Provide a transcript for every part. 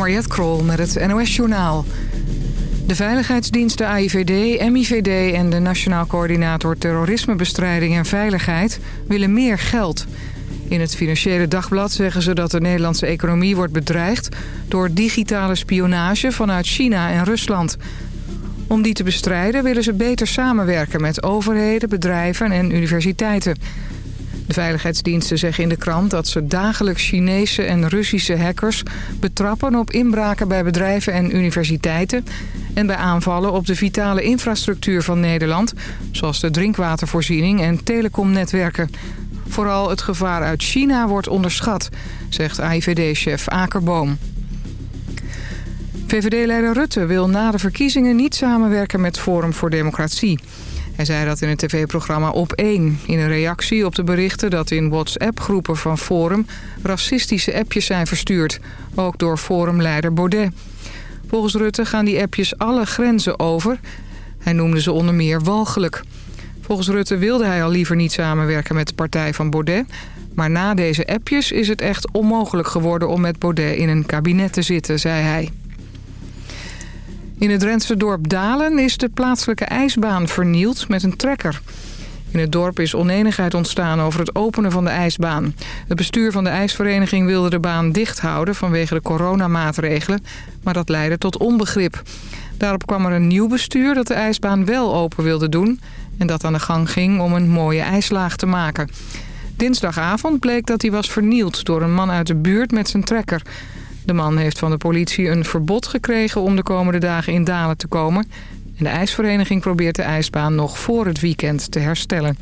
Mariette Krol met het NOS Journaal. De veiligheidsdiensten AIVD, MIVD en de Nationaal Coördinator Terrorismebestrijding en Veiligheid willen meer geld. In het Financiële Dagblad zeggen ze dat de Nederlandse economie wordt bedreigd... door digitale spionage vanuit China en Rusland. Om die te bestrijden willen ze beter samenwerken met overheden, bedrijven en universiteiten... De veiligheidsdiensten zeggen in de krant dat ze dagelijks Chinese en Russische hackers betrappen op inbraken bij bedrijven en universiteiten en bij aanvallen op de vitale infrastructuur van Nederland, zoals de drinkwatervoorziening en telecomnetwerken. Vooral het gevaar uit China wordt onderschat, zegt AIVD-chef Akerboom. VVD-leider Rutte wil na de verkiezingen niet samenwerken met Forum voor Democratie. Hij zei dat in het tv-programma Op 1... in een reactie op de berichten dat in WhatsApp-groepen van Forum... racistische appjes zijn verstuurd, ook door Forumleider Baudet. Volgens Rutte gaan die appjes alle grenzen over. Hij noemde ze onder meer walgelijk. Volgens Rutte wilde hij al liever niet samenwerken met de partij van Baudet... maar na deze appjes is het echt onmogelijk geworden om met Baudet in een kabinet te zitten, zei hij. In het Drentse dorp Dalen is de plaatselijke ijsbaan vernield met een trekker. In het dorp is onenigheid ontstaan over het openen van de ijsbaan. Het bestuur van de ijsvereniging wilde de baan dicht houden vanwege de coronamaatregelen, maar dat leidde tot onbegrip. Daarop kwam er een nieuw bestuur dat de ijsbaan wel open wilde doen en dat aan de gang ging om een mooie ijslaag te maken. Dinsdagavond bleek dat hij was vernield door een man uit de buurt met zijn trekker. De man heeft van de politie een verbod gekregen om de komende dagen in Dalen te komen. En de ijsvereniging probeert de ijsbaan nog voor het weekend te herstellen.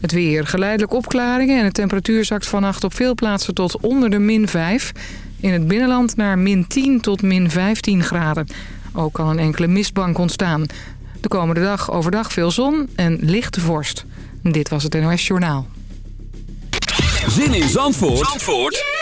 Het weer. Geleidelijk opklaringen en de temperatuur zakt vannacht op veel plaatsen tot onder de min 5. In het binnenland naar min 10 tot min 15 graden. Ook kan een enkele mistbank ontstaan. De komende dag overdag veel zon en lichte vorst. Dit was het NOS Journaal. Zin in Zandvoort, Zandvoort?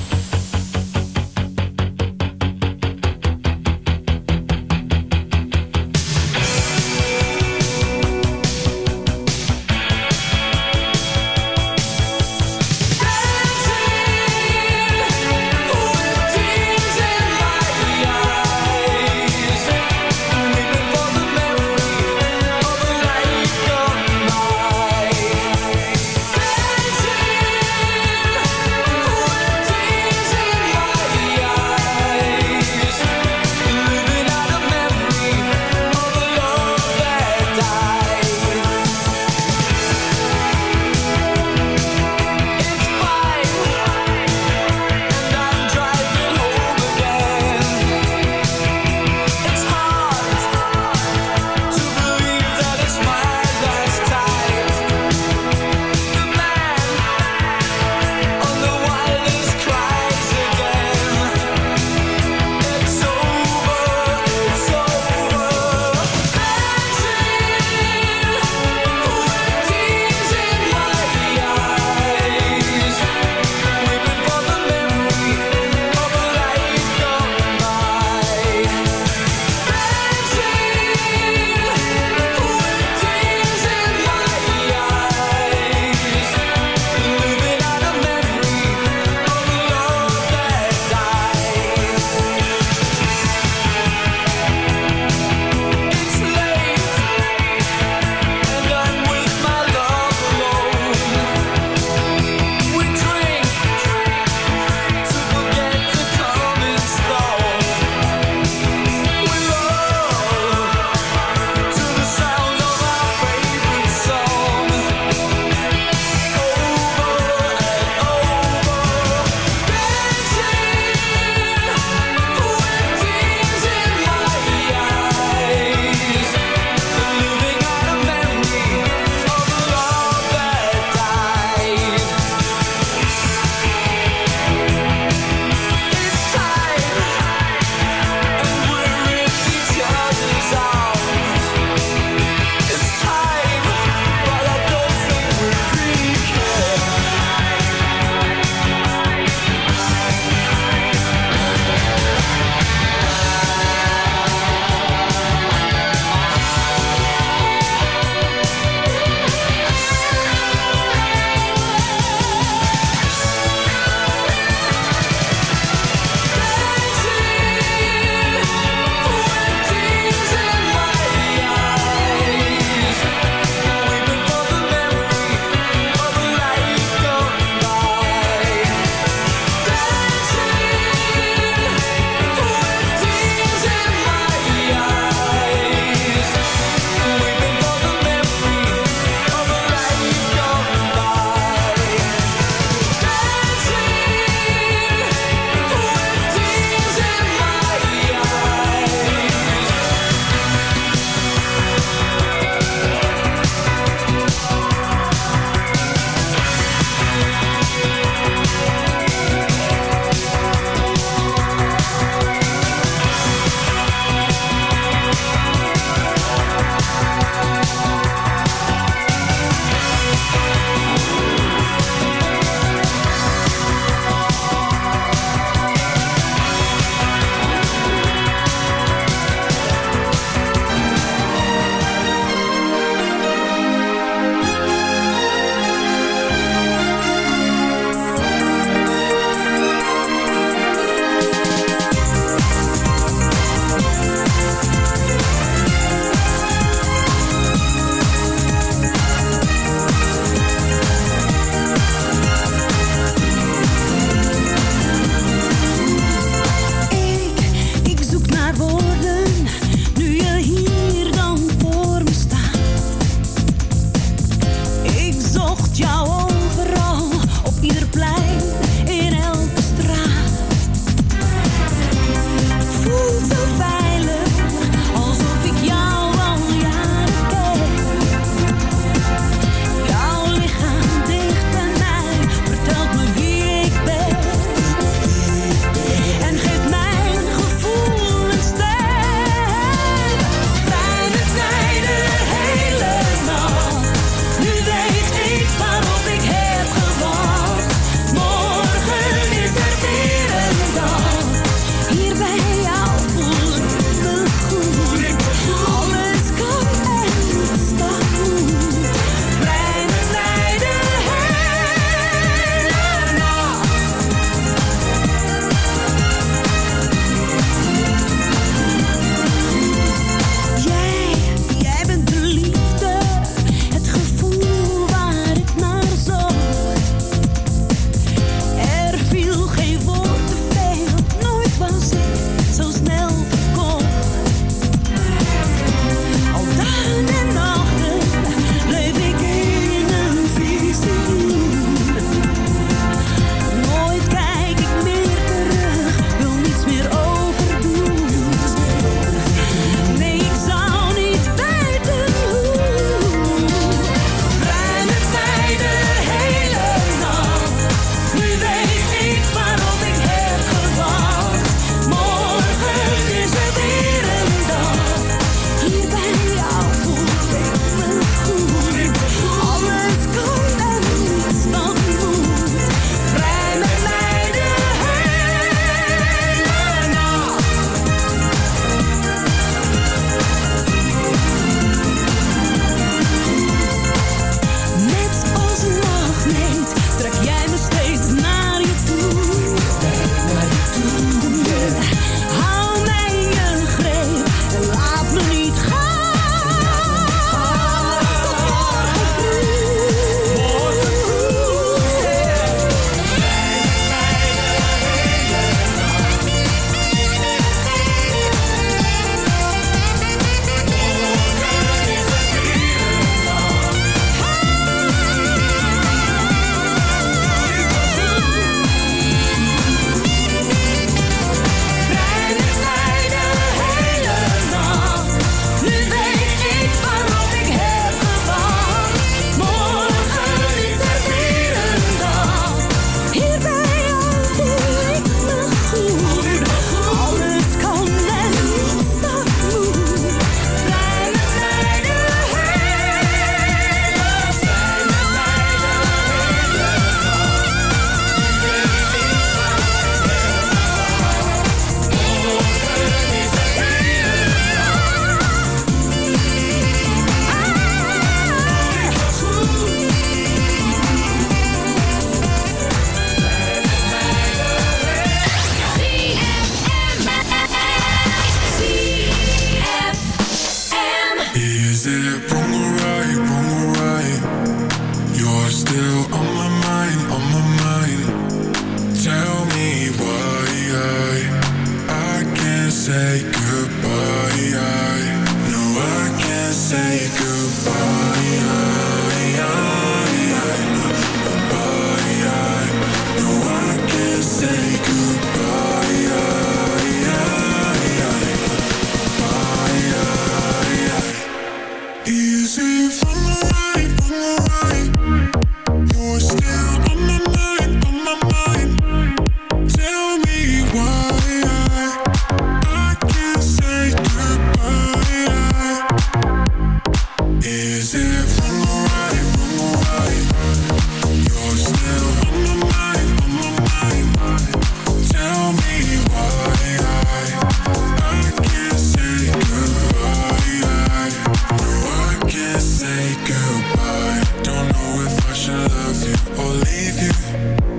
should love you or leave you.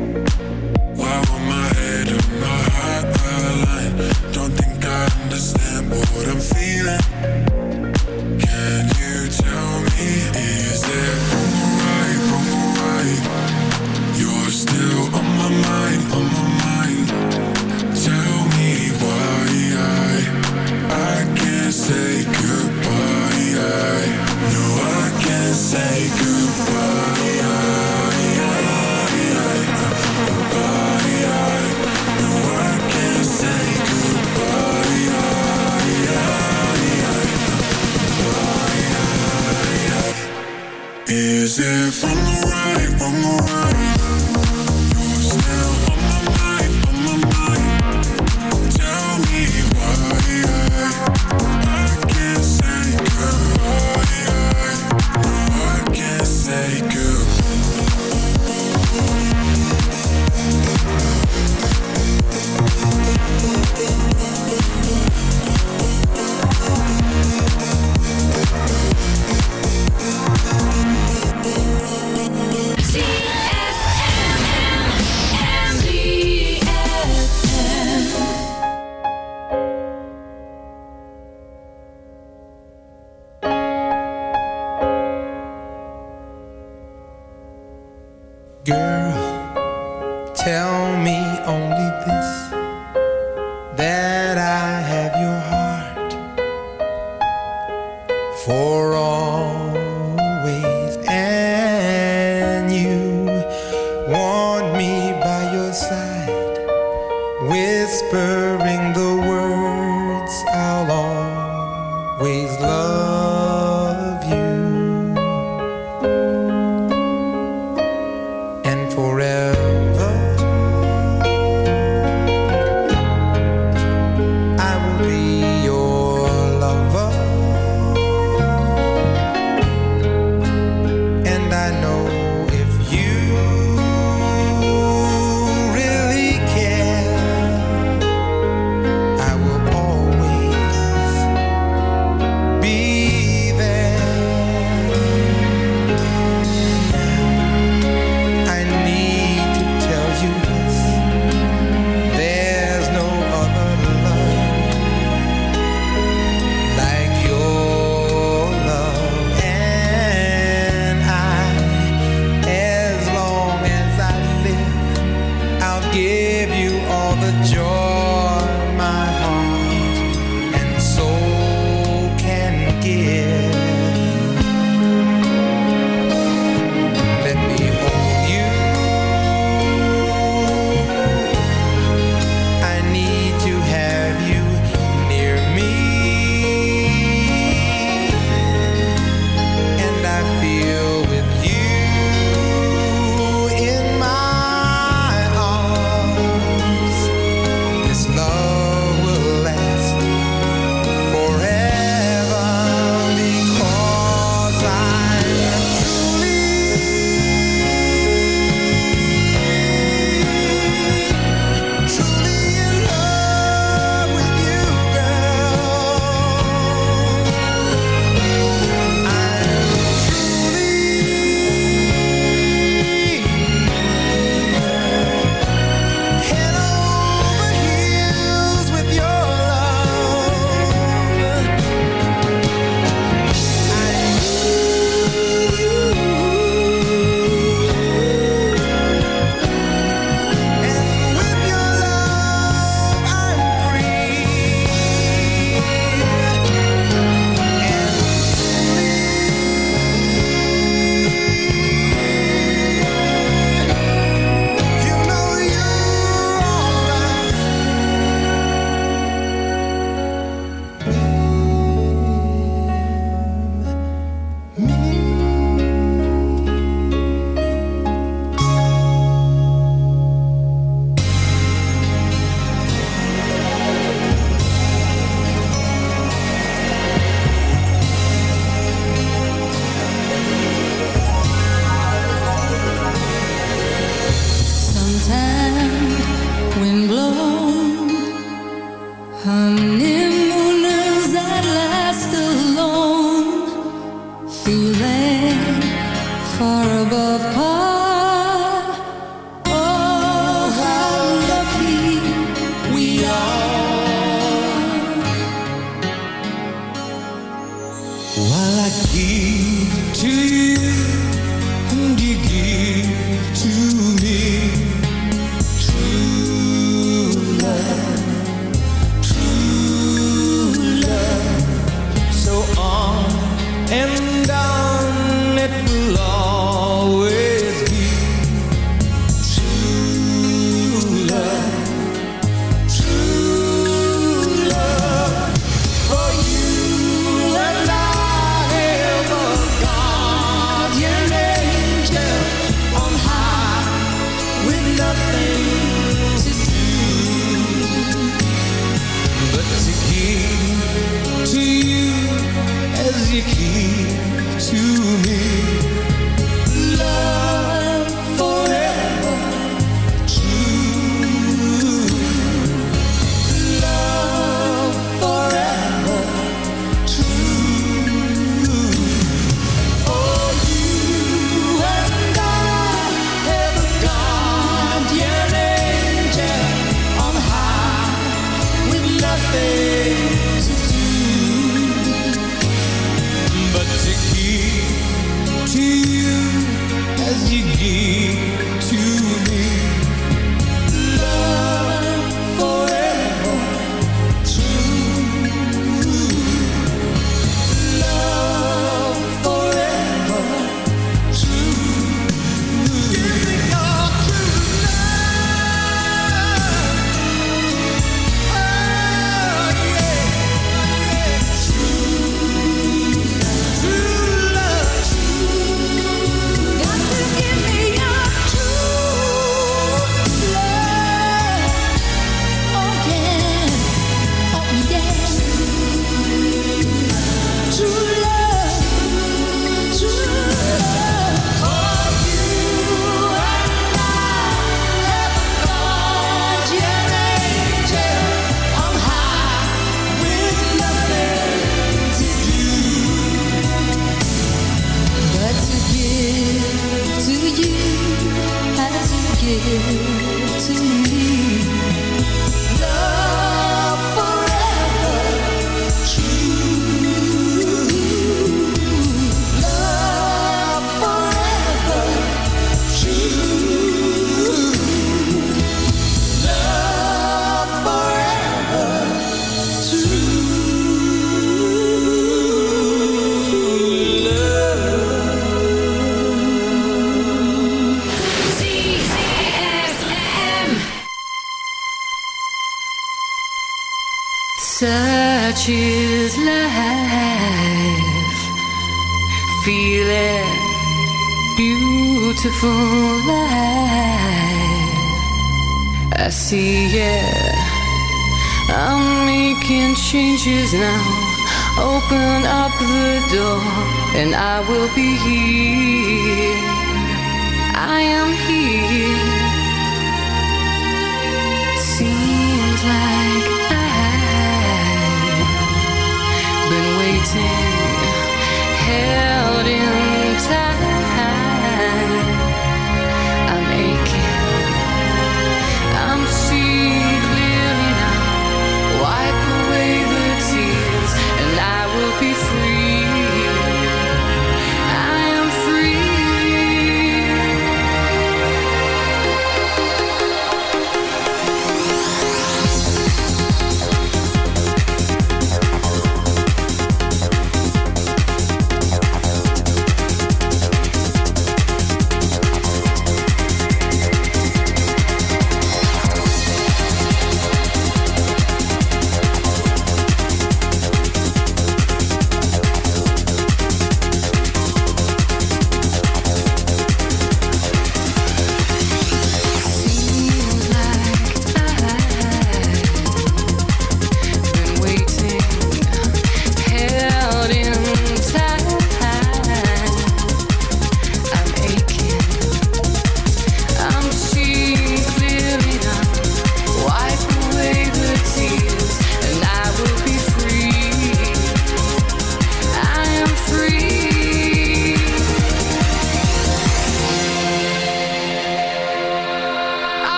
will be here.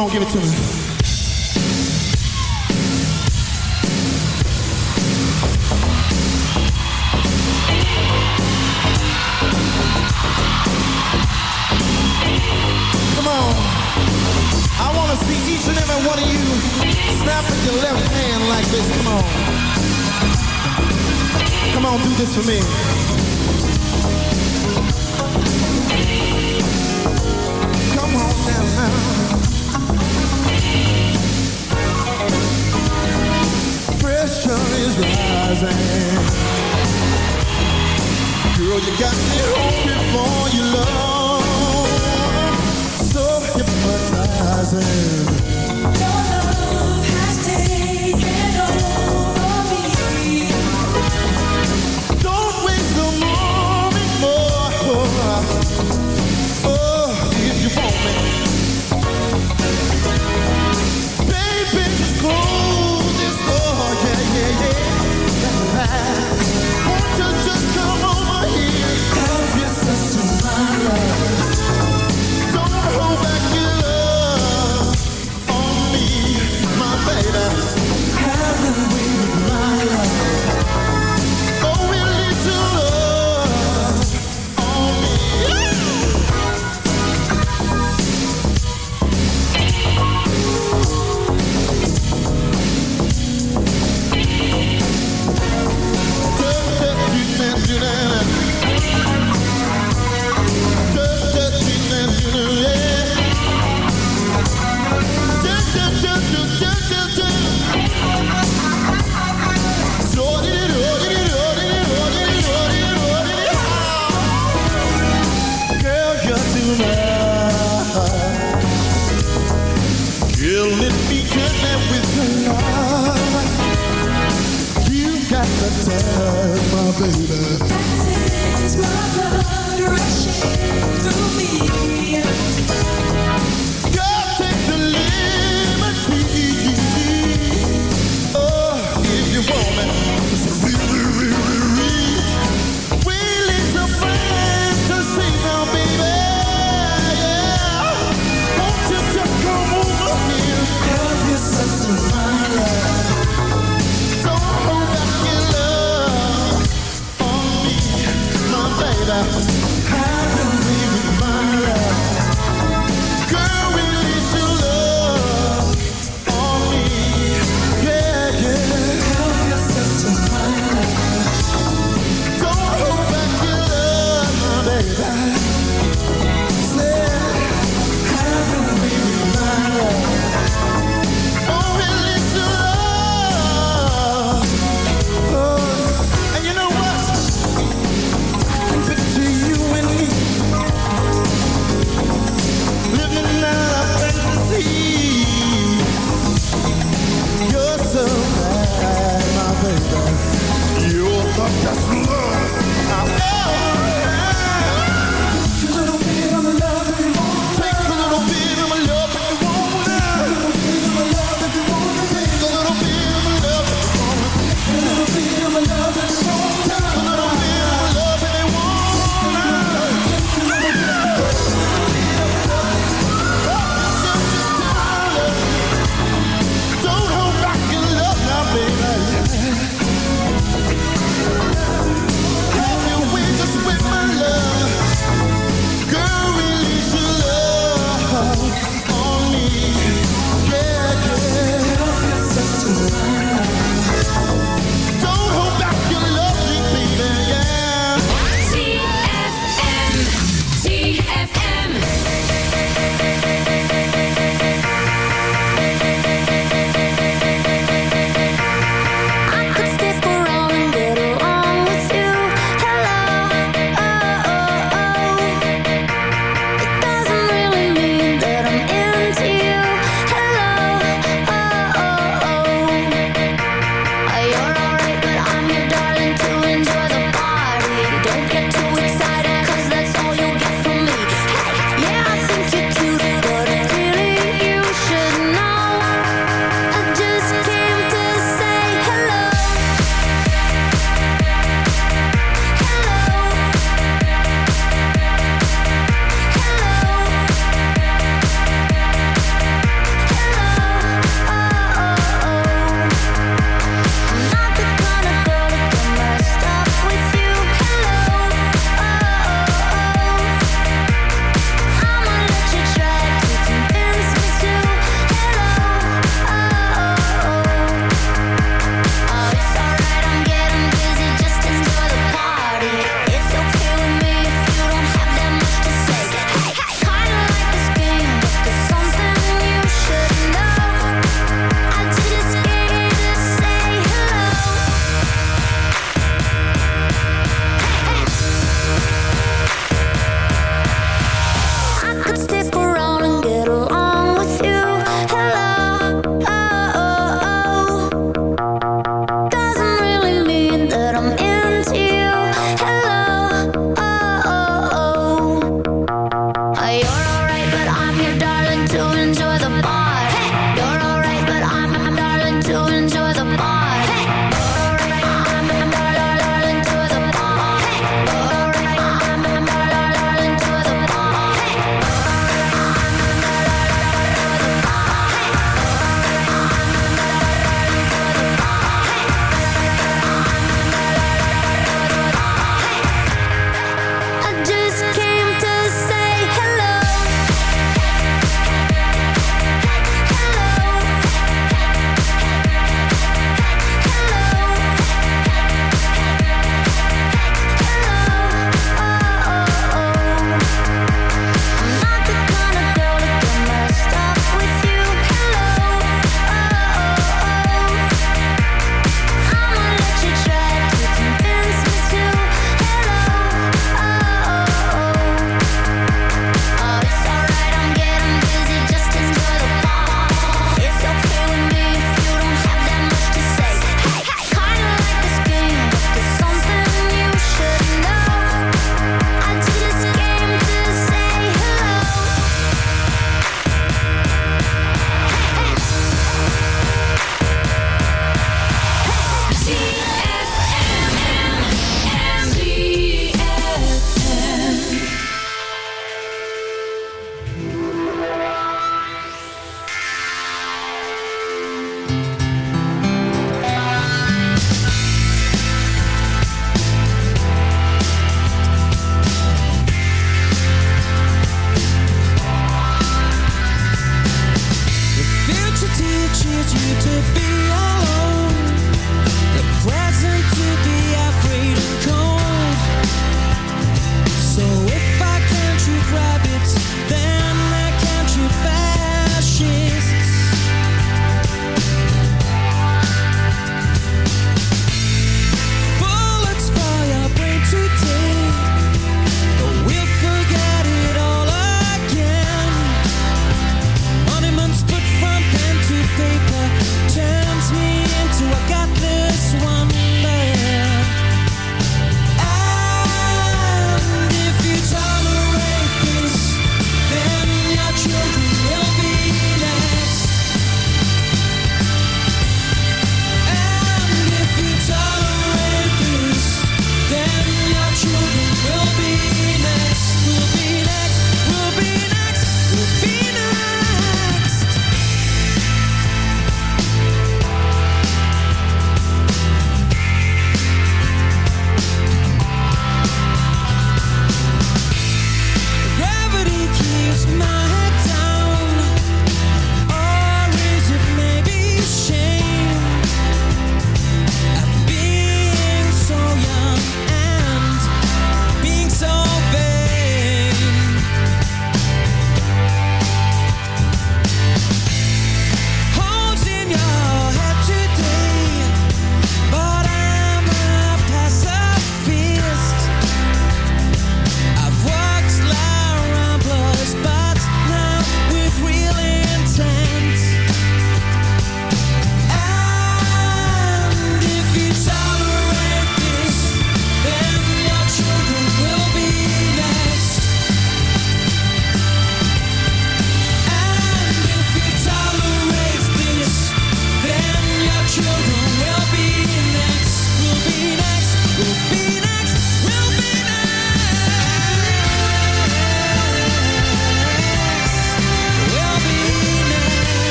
on, give it to me.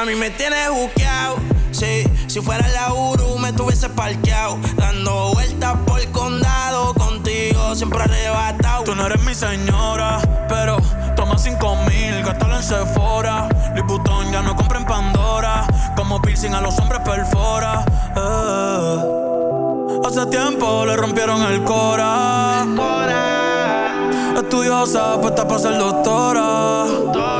Mami, me tienes buqueado. Sí, si fuera la Uru me tuviese parqueado. Dando vueltas por el condado, contigo siempre arrebatado. Tú no eres mi señora, pero toma cinco mil, gástalo en Sephora. Louis Vuitton ya no compra en Pandora. Como piercing a los hombres perfora. Eh. Hace tiempo le rompieron el cora. El cora. Estudiosa, puesta para ser doctora. doctora